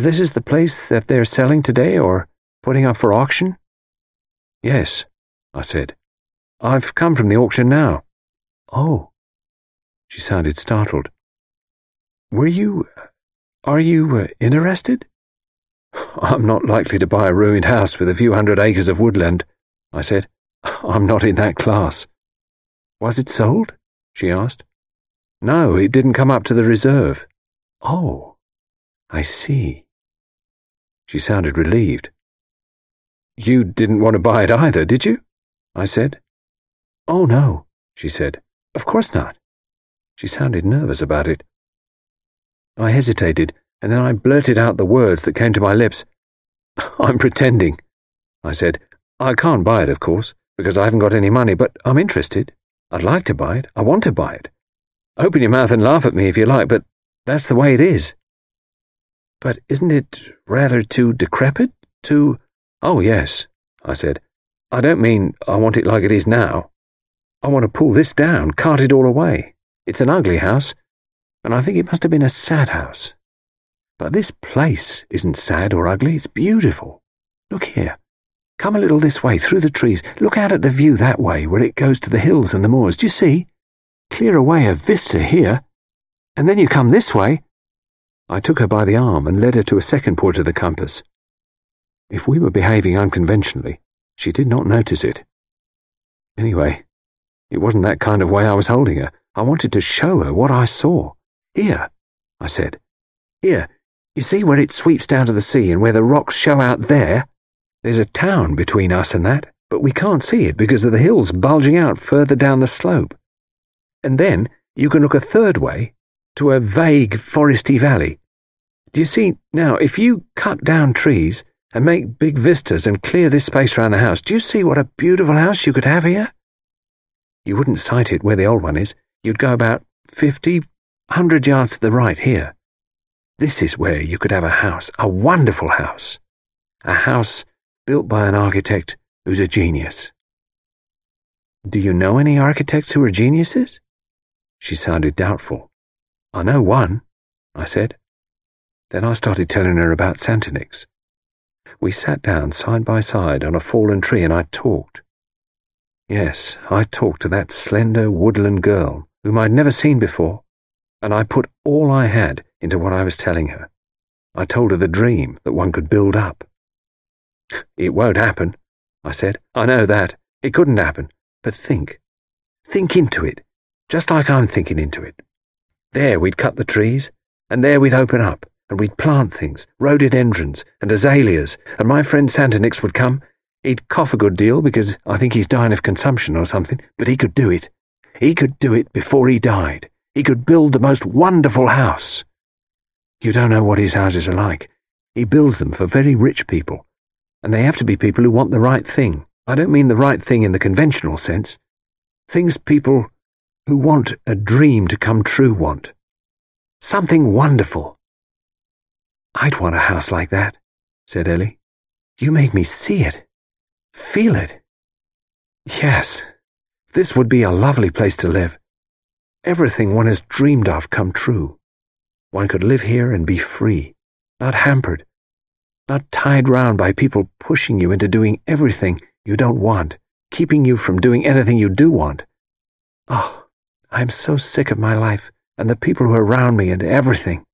this is the place that they're selling today or putting up for auction? Yes, I said. I've come from the auction now. Oh. She sounded startled. Were you. Are you uh, interested? I'm not likely to buy a ruined house with a few hundred acres of woodland, I said. I'm not in that class. Was it sold? she asked. No, it didn't come up to the reserve. Oh, I see. She sounded relieved. You didn't want to buy it either, did you? I said. Oh, no, she said. Of course not. She sounded nervous about it. I hesitated, and then I blurted out the words that came to my lips. I'm pretending, I said. I can't buy it, of course, because I haven't got any money, but I'm interested. I'd like to buy it. I want to buy it. Open your mouth and laugh at me if you like, but that's the way it is. But isn't it rather too decrepit? Too. Oh, yes, I said. I don't mean I want it like it is now. I want to pull this down, cart it all away. It's an ugly house, and I think it must have been a sad house. But this place isn't sad or ugly, it's beautiful. Look here. Come a little this way, through the trees. Look out at the view that way, where it goes to the hills and the moors. Do you see? Clear away a vista here. And then you come this way. I took her by the arm and led her to a second point of the compass. If we were behaving unconventionally, she did not notice it. Anyway, it wasn't that kind of way I was holding her. I wanted to show her what I saw. Here, I said. Here, you see where it sweeps down to the sea and where the rocks show out there? There's a town between us and that, but we can't see it because of the hills bulging out further down the slope. And then you can look a third way to a vague foresty valley. Do you see, now, if you cut down trees and make big vistas and clear this space around the house, do you see what a beautiful house you could have here? You wouldn't sight it where the old one is. You'd go about fifty, hundred yards to the right here. This is where you could have a house, a wonderful house. A house built by an architect who's a genius. Do you know any architects who are geniuses? She sounded doubtful. I know one, I said. Then I started telling her about Santonix. We sat down side by side on a fallen tree and I talked. Yes, I talked to that slender woodland girl whom I'd never seen before, and I put all I had into what I was telling her. I told her the dream that one could build up. It won't happen, I said. I know that. It couldn't happen. But think. Think into it, just like I'm thinking into it. There we'd cut the trees, and there we'd open up, and we'd plant things, rhododendrons and azaleas, and my friend Santonix would come. He'd cough a good deal because I think he's dying of consumption or something, but he could do it. He could do it before he died. He could build the most wonderful house. You don't know what his houses are like. He builds them for very rich people. And they have to be people who want the right thing. I don't mean the right thing in the conventional sense. Things people who want a dream to come true want. Something wonderful. I'd want a house like that, said Ellie. You make me see it. Feel it. Yes, this would be a lovely place to live. Everything one has dreamed of come true. One could live here and be free, not hampered, not tied round by people pushing you into doing everything you don't want, keeping you from doing anything you do want. Oh, I'm so sick of my life and the people who are around me and everything.